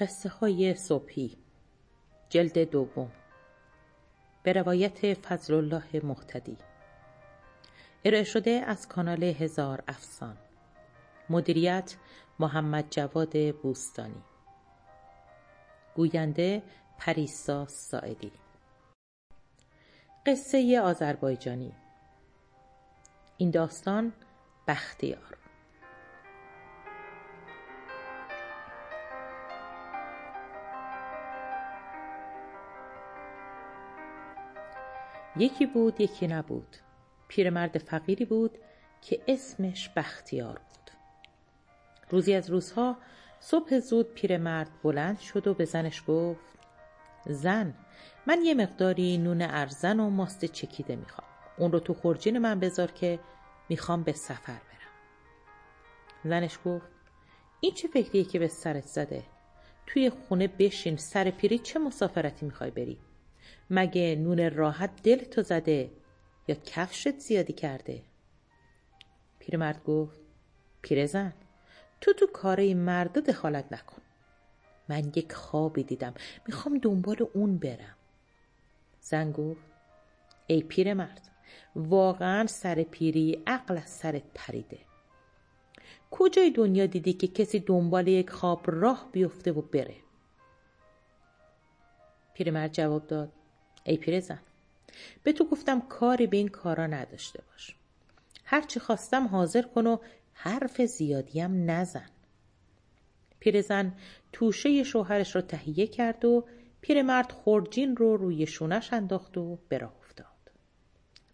قصه های صبحی. جلد دوم. به روایت فضل الله محتدی ارائه شده از کانال هزار افسان. مدیریت محمد جواد بوستانی. گوینده پریسا ساعدی. قصه آذربایجانی. این داستان بختیار. یکی بود یکی نبود. پیرمرد فقیری بود که اسمش بختیار بود. روزی از روزها صبح زود پیرمرد بلند شد و به زنش گفت زن من یه مقداری نون ارزن و ماست چکیده می‌خوام. اون رو تو خورجین من بذار که می‌خوام به سفر برم. زنش گفت این چه فکریه که به سرت زده؟ توی خونه بشین سر پیری چه مسافرتی می‌خوای بری؟ مگه نون راحت دل تو زده یا کفشت زیادی کرده؟ پیرمرد گفت پیرزن تو تو کار این مردا دخالت نکن. من یک خوابی دیدم. می‌خوام دنبال اون برم. زن گفت ای پیرمرد واقعا سر پیری عقل از سرت پریده. کجای دنیا دیدی که کسی دنبال یک خواب راه بیفته و بره؟ پیرمرد جواب داد ای پیرزن به تو گفتم کاری به این کارا نداشته باش. هرچی خواستم حاضر کن و حرف زیادیم نزن. پیرزن توشه شوهرش رو تهیه کرد و پیرمرد خورجین رو روی شونش انداخت و به راه افتاد.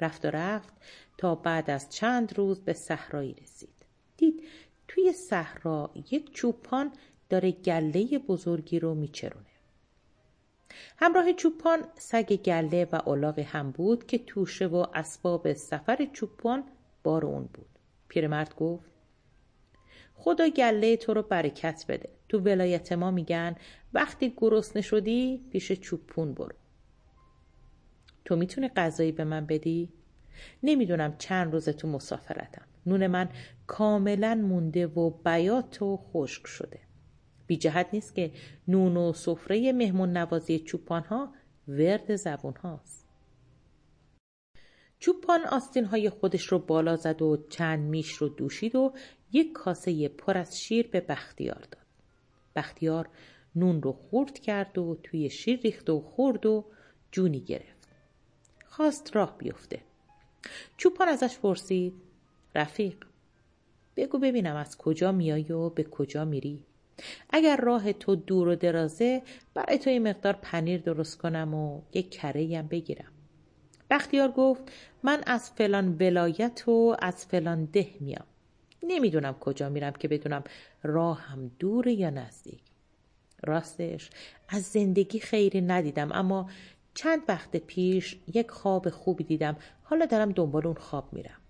رفت و رفت تا بعد از چند روز به صحرایی رسید. دید توی صحرا یک چوپان داره گله بزرگی رو میچرونه همراه چوپان سگ گله و الاغ هم بود که توشه و اسباب سفر چوپان بار اون بود. پیرمرد گفت خدا گله تو رو برکت بده. تو ولایت ما میگن وقتی گرسنه شدی پیش چوپون برو. تو می‌تونی غذایی به من بدی؟ نمی‌دونم چند روز تو مسافرتم. نون من کاملا مونده و بیات و خشک شده. بی جهت نیست که نون و سفره مهمون نوازی چوپان ها ورد زبون هاست. چوپان آستین های خودش رو بالا زد و چند میش رو دوشید و یک کاسه پر از شیر به بختیار داد. بختیار نون رو خورد کرد و توی شیر ریخت و خورد و جونی گرفت. خواست راه بیفته. چوپان ازش پرسید رفیق بگو ببینم از کجا میایی و به کجا میری؟ اگر راه تو دور و درازه برای تو این مقدار پنیر درست کنم و یک کره هم بگیرم. بختیار گفت من از فلان ولایت و از فلان ده میام. نمی‌دونم کجا میرم که بدونم راه هم دور یا نزدیک. راستش از زندگی خیری ندیدم اما چند وقت پیش یک خواب خوبی دیدم. حالا دارم دنبال اون خواب میرم.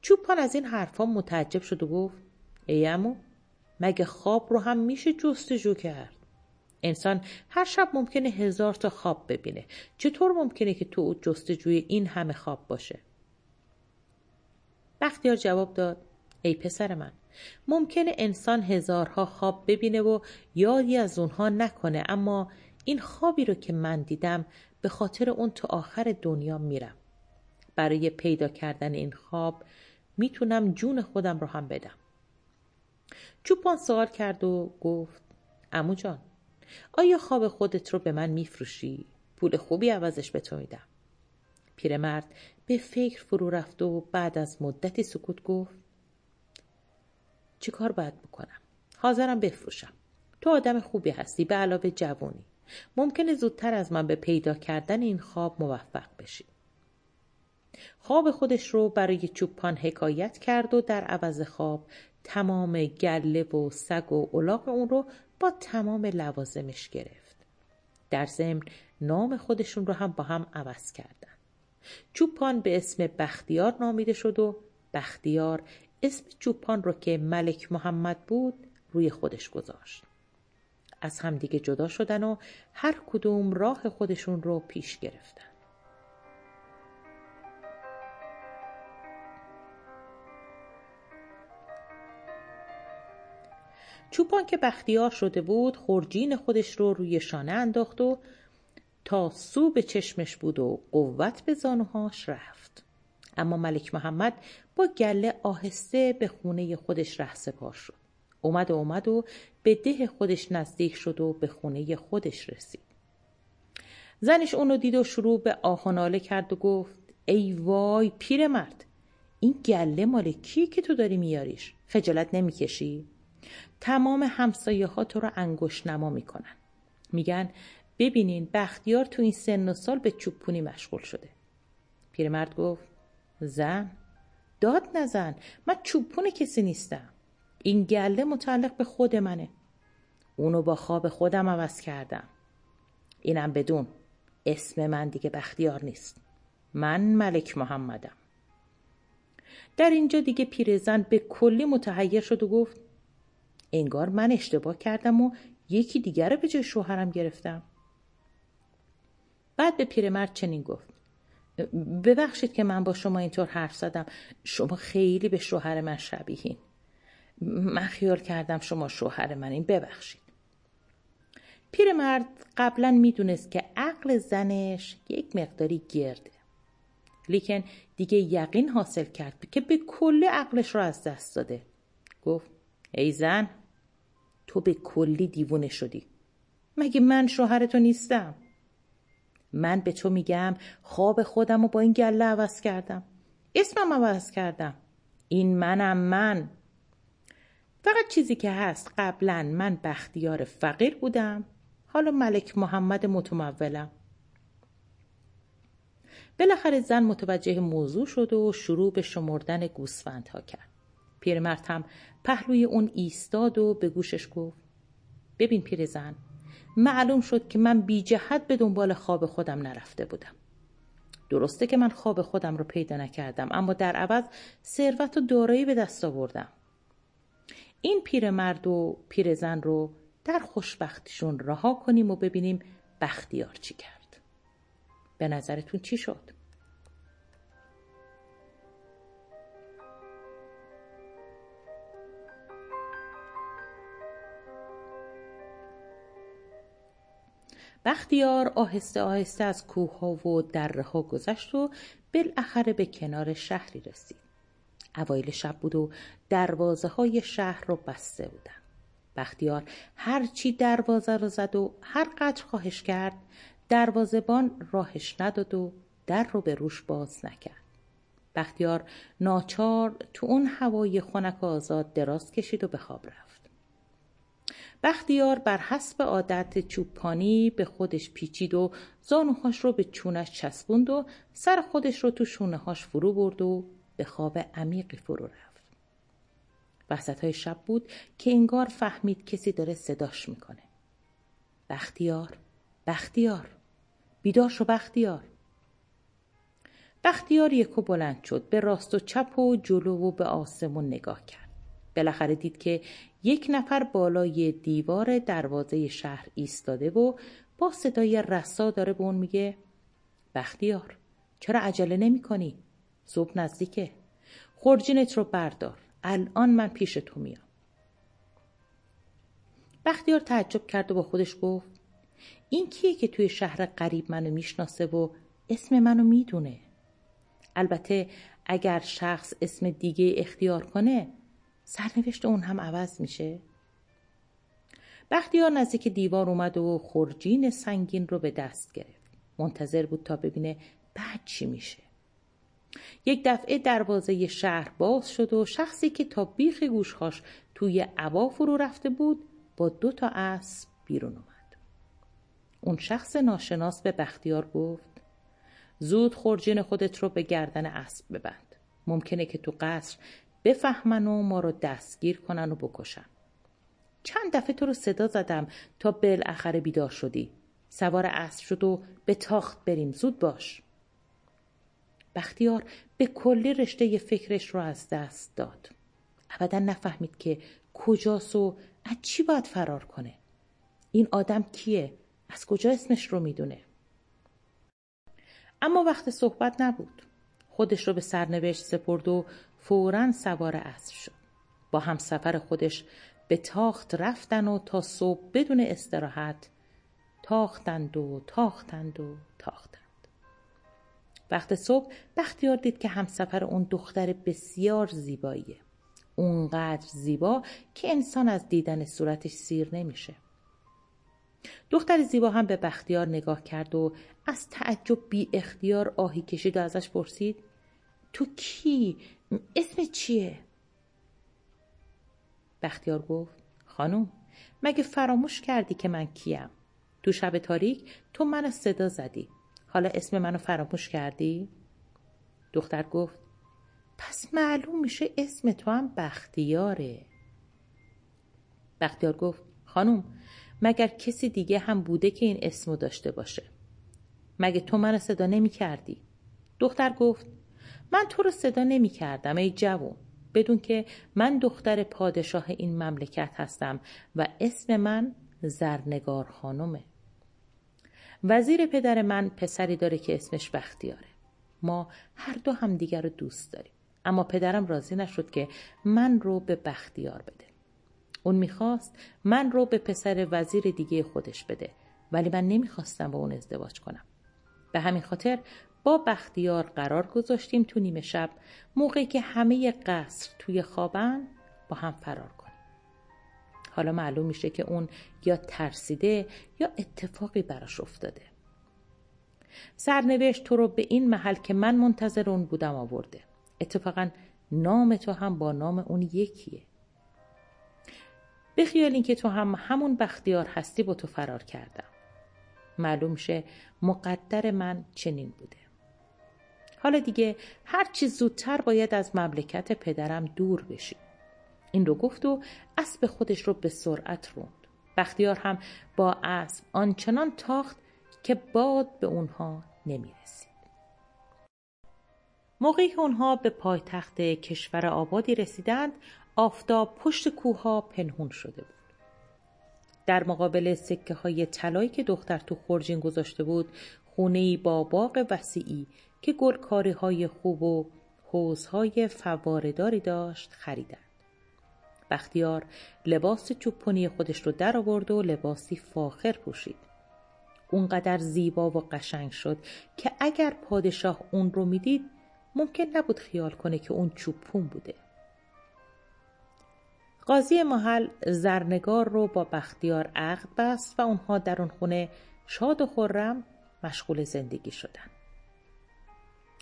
چوپان از این حرفها متعجب شد و گفت ای امو مگه خواب رو هم میشه جستجو کرد؟ انسان هر شب ممکنه هزار تا خواب ببینه. چطور ممکنه که تو جستجوی این همه خواب باشه؟ بختیار جواب داد ای پسر من ممکنه انسان هزارها خواب ببینه و یادی از اونها نکنه اما این خوابی رو که من دیدم به خاطر اون تا آخر دنیا میرم. برای پیدا کردن این خواب می‌تونم جون خودم رو هم بدم. چوپان سوال کرد و گفت امو جان آیا خواب خودت رو به من میفروشی؟ پول خوبی عوضش به تو میدم پیرمرد به فکر فرو رفت و بعد از مدتی سکوت گفت چی کار باید بکنم؟ حاضرم بفروشم تو آدم خوبی هستی به علاوه جوانی ممکنه زودتر از من به پیدا کردن این خواب موفق بشی خواب خودش رو برای چوپان حکایت کرد و در عوض خواب تمام گله و سگ و الاغ اون رو با تمام لوازمش گرفت. در ضمن نام خودشون رو هم با هم عوض کردن. چوپان به اسم بختیار نامیده شد و بختیار اسم چوپان رو که ملک محمد بود روی خودش گذاشت. از همدیگه جدا شدن و هر کدوم راه خودشون رو پیش گرفتن. چوپان که بختیار شده بود خورجین خودش رو روی شانه انداخت و تا سو به چشمش بود و قوت به زانوهاش رفت. اما ملک محمد با گله آهسته به خونه خودش ره سپار شد. اومد و اومد و به ده خودش نزدیک شد و به خونه خودش رسید. زنش اونو دید و شروع به آهناله کرد و گفت ای وای پیرمرد این گله مال کی که تو داری میاریش؟ خجالت نمی‌کشی؟ تمام همسایه ها تو رو انگشت نما می‌کنن. میگن ببینین بختیار تو این سن و سال به چوبپونی مشغول شده. پیرمرد گفت زن؟ داد نزن من چوبپون کسی نیستم. این گله متعلق به خود منه. اونو با خواب خودم عوض کردم. اینم بدون. اسم من دیگه بختیار نیست. من ملک محمدم. در اینجا دیگه پیرزن به کلی متحیر شد و گفت انگار من اشتباه کردم و یکی دیگر رو به جای شوهرم گرفتم. بعد به پیرمرد چنین گفت. ببخشید که من با شما اینطور حرف زدم. شما خیلی به شوهر من شبیهین. من خیال کردم شما شوهر من این ببخشید. پیرمرد قبلا می‌دونست که عقل زنش یک مقداری گرده. لیکن دیگه یقین حاصل کرد که به کل عقلش رو از دست داده. گفت ای زن تو به کلی دیوونه شدی. مگه من شوهر نیستم؟ من به تو میگم خواب خودم رو با این گله عوض کردم. اسمم عوض کردم. این منم من. فقط چیزی که هست قبلا من بختیار فقیر بودم. حالا ملک محمد متمولم. بالاخره زن متوجه موضوع شد و شروع به شمردن گوسفندها کرد. پیرمرد هم پهلوی اون ایستاد و به گوشش گفت ببین پیرزن معلوم شد که من بی جهت به دنبال خواب خودم نرفته بودم. درسته که من خواب خودم رو پیدا نکردم اما در عوض ثروت و دارایی به دست آوردم. این پیرمرد و پیرزن رو در خوشبختیشون رها کنیم و ببینیم بختیار چی کرد. به نظرتون چی شد؟ بختیار آهسته آهسته از کوه ها و دره ها گذشت و بالاخره به کنار شهری رسید. اوایل شب بود و دروازه های شهر رو بسته بودن. بختیار هرچی دروازه رو زد و هر قدر خواهش کرد دروازبان راهش نداد و در رو به روش باز نکرد. بختیار ناچار تو اون هوای خنک آزاد دراز کشید و به خواب رفت. بختیار بر حسب عادت چوبپانی به خودش پیچید و زانوهاش رو به چونش چسبوند و سر خودش رو تو شونه هاش فرو برد و به خواب عمیقی فرو رفت. وسط های شب بود که انگار فهمید کسی داره صداش می‌کنه. بختیار، بختیار، بیدار شو بختیار. بختیار یکو بلند شد به راست و چپ و جلو و به آسمون نگاه کرد. بالاخره دید که یک نفر بالای دیوار دروازه شهر ایستاده و با صدای رسا داره به اون میگه بختیار چرا عجله نمی کنی؟ صبح نزدیکه. خورجینت رو بردار. الان من پیش تو میام. بختیار تعجب کرد و با خودش گفت این کیه که توی شهر قریب منو می‌شناسه و اسم منو می‌دونه؟ البته اگر شخص اسم دیگه اختیار کنه سرنوشت اون هم عوض میشه. بختیار نزدیک دیوار اومد و خورجین سنگین رو به دست گرفت. منتظر بود تا ببینه بعد چی میشه. یک دفعه دروازه شهر باز شد و شخصی که تا بیخ گوشهاش توی عبا فرو رفته بود با دو تا اسب بیرون اومد. اون شخص ناشناس به بختیار گفت زود خورجین خودت رو به گردن اسب ببند. ممکنه که تو قصر بفهمن و ما رو دستگیر کنن و بکشن. چند دفعه تو رو صدا زدم تا بالاخره بیدار شدی. سوار اسب شد و به تاخت بریم. زود باش. بختیار به کلی رشته فکرش رو از دست داد. ابدا نفهمید که کجاست و از چی باید فرار کنه. این آدم کیه؟ از کجا اسمش رو می‌دونه؟ اما وقت صحبت نبود. خودش رو به سرنوشت سپرد و فورا سوار اسب شد. با همسفر خودش به تاخت رفتن و تا صبح بدون استراحت تاختند و تاختند و تاختند. وقت صبح بختیار دید که همسفر اون دختر بسیار زیباییه. اونقدر زیبا که انسان از دیدن صورتش سیر نمیشه. دختر زیبا هم به بختیار نگاه کرد و از تعجب بی اختیار آهی کشید و ازش پرسید تو کی؟ اسم چیه؟ بختیار گفت خانم مگه فراموش کردی که من کیم؟ تو شب تاریک تو منو صدا زدی حالا اسم منو فراموش کردی؟ دختر گفت پس معلوم میشه اسم تو هم بختیاره بختیار گفت خانم مگر کسی دیگه هم بوده که این اسمو داشته باشه مگه تو منو صدا نمی کردی؟ دختر گفت من تو رو صدا نمی کردم ای جوون. بدون که من دختر پادشاه این مملکت هستم و اسم من زرنگار خانمه. وزیر پدر من پسری داره که اسمش بختیاره. ما هر دو هم دیگر رو دوست داریم. اما پدرم راضی نشد که من رو به بختیار بده. اون می‌خواست من رو به پسر وزیر دیگه خودش بده ولی من نمی‌خواستم با اون ازدواج کنم. به همین خاطر با بختیار قرار گذاشتیم تو نیمه شب. موقعی که همه قصر توی خوابن با هم فرار کنیم. حالا معلوم میشه که اون یا ترسیده یا اتفاقی براش افتاده. سرنوشت تو رو به این محل که من منتظر اون بودم آورده. اتفاقا نام تو هم با نام اون یکیه. به خیال اینکه تو هم همون بختیار هستی با تو فرار کردم. معلوم شه مقدر من چنین بوده. حالا دیگه هر چی زودتر باید از مملکت پدرم دور بشی این رو گفت و اسب خودش رو به سرعت روند بختیار هم با اسب آنچنان تاخت که باد به اونها نمی رسید. موقعی که اونها به پایتخت کشور آبادی رسیدند آفتاب پشت کوها پنهون شده بود. در مقابل سکه های طلایی که دختر تو خورجین گذاشته بود خونه با باغ وسیعی که گلکاری های خوب و حوزهای فوارداری داشت خریدند. بختیار لباس چوپونی خودش رو در آورد و لباسی فاخر پوشید. اونقدر زیبا و قشنگ شد که اگر پادشاه اون رو می‌دید ممکن نبود خیال کنه که اون چوپون بوده. قاضی محل زرنگار رو با بختیار عقد بست و اونها در اون خونه شاد و خورم مشغول زندگی شدن.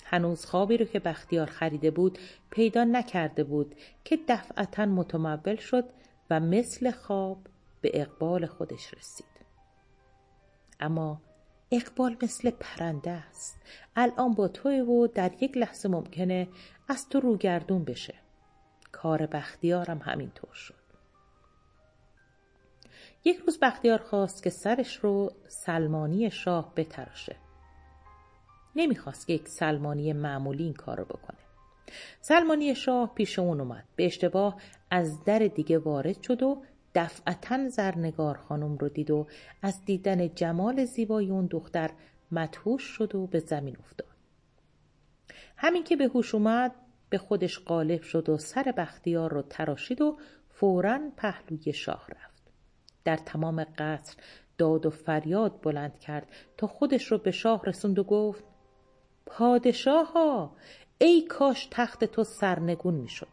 هنوز خوابی رو که بختیار خریده بود پیدا نکرده بود که دفعتا متمول شد و مثل خواب به اقبال خودش رسید. اما اقبال مثل پرنده است. الان با توی و در یک لحظه ممکنه از تو روگردون بشه. کار بختیارم همینطور شد. یک روز بختیار خواست که سرش رو سلمانی شاه بتراشه. نمی‌خواست که یک سلمانی معمولی این کار رو بکنه. سلمانی شاه پیش اون اومد. به اشتباه از در دیگه وارد شد و دفعتا زرنگار خانم رو دید و از دیدن جمال زیبای اون دختر مدهوش شد و به زمین افتاد. همین که به هوش اومد به خودش غالب شد و سر بختیار رو تراشید و فورا پهلوی شاه رفت. در تمام قصر داد و فریاد بلند کرد تا خودش رو به شاه رسوند و گفت پادشاه ها ای کاش تخت تو سرنگون می‌شد.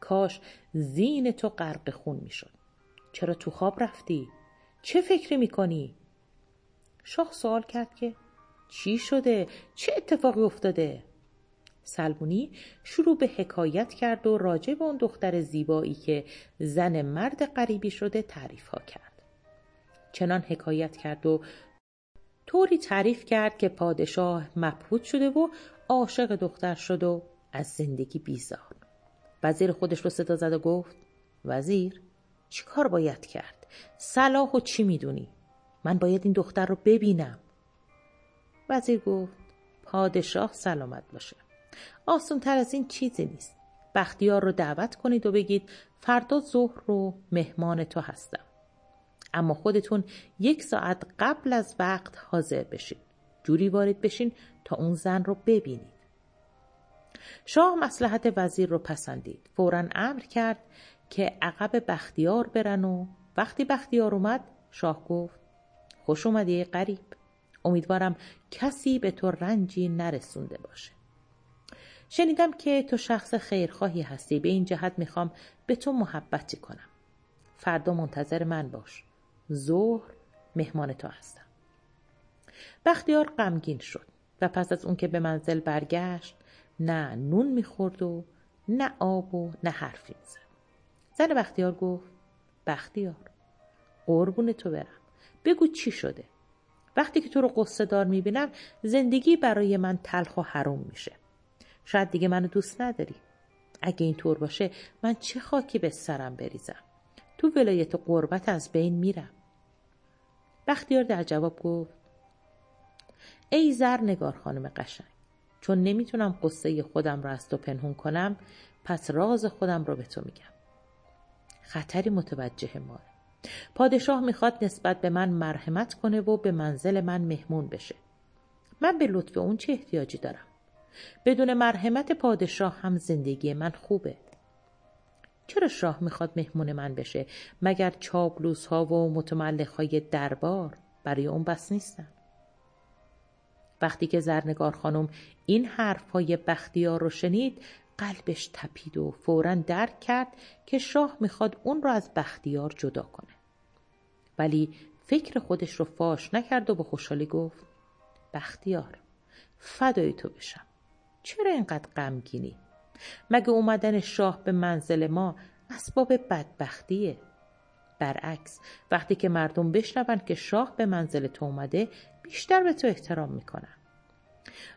کاش زین تو غرق خون می‌شد. چرا تو خواب رفتی؟ چه فکری می‌کنی؟ شاه سوال کرد که چی شده؟ چه اتفاقی افتاده؟ سلمونی شروع به حکایت کرد و راجع به اون دختر زیبایی که زن مرد غریبی شده تعریف ها کرد. چنان حکایت کرد و طوری تعریف کرد که پادشاه مبهوت شده و عاشق دختر شد و از زندگی بیزار. وزیر خودش رو صدا زد و گفت وزیر چی کار باید کرد؟ صلاح و چی می‌دونی؟ من باید این دختر رو ببینم. وزیر گفت پادشاه سلامت باشه. آسون تر از این چیزی نیست. بختیار رو دعوت کنید و بگید فردا ظهر رو مهمان تو هستم. اما خودتون یک ساعت قبل از وقت حاضر بشین. جوری وارد بشین تا اون زن رو ببینید. شاه مسلحت وزیر رو پسندید. فورا امر کرد که عقب بختیار برن و وقتی بختیار اومد شاه گفت خوش اومدی قریب امیدوارم کسی به تو رنجی نرسونده باشه. شنیدم که تو شخص خیرخواهی هستی. به این جهت می‌خوام به تو محبتی کنم. فردا منتظر من باش. ظهر مهمان تو هستم. بختیار غمگین شد و پس از اون که به منزل برگشت نه نون می‌خورد و نه آب و نه حرفی می‌زد. زن بختیار گفت بختیار قربون تو برم. بگو چی شده؟ وقتی که تو رو قصه دار می‌بینم زندگی برای من تلخ و حروم میشه. شاید دیگه منو دوست نداری. اگه اینطور باشه من چه خاکی به سرم بریزم؟ تو ولایت قربت از بین میرم. بختیار در جواب گفت ای زر نگار خانم قشنگ چون نمی‌تونم قصه خودم رو از تو پنهون کنم پس راز خودم رو به تو میگم. خطری متوجه ماه. پادشاه می‌خواد نسبت به من مرحمت کنه و به منزل من مهمون بشه. من به لطف اون چه احتیاجی دارم؟ بدون مرحمت پادشاه هم زندگی من خوبه. چرا شاه می‌خواد مهمون من بشه؟ مگر چابلوس ها و متملق های دربار برای اون بس نیستن؟ وقتی که زرنگار خانم این حرف های بختیار رو شنید قلبش تپید و فورا درک کرد که شاه می‌خواد اون رو از بختیار جدا کنه. ولی فکر خودش رو فاش نکرد و با خوشحالی گفت بختیار فدای تو بشم. چرا اینقدر غمگینی؟ مگه اومدن شاه به منزل ما اسباب بدبختیه؟ برعکس وقتی که مردم بشنوند که شاه به منزل تو اومده بیشتر به تو احترام می‌کنن.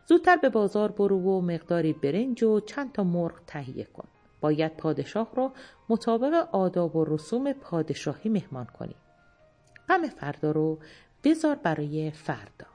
زودتر به بازار برو و مقداری برنج و چند تا مرغ تهیه کن. باید پادشاه را مطابق آداب و رسوم پادشاهی مهمان کنی. غم فردا رو بذار برای فردا.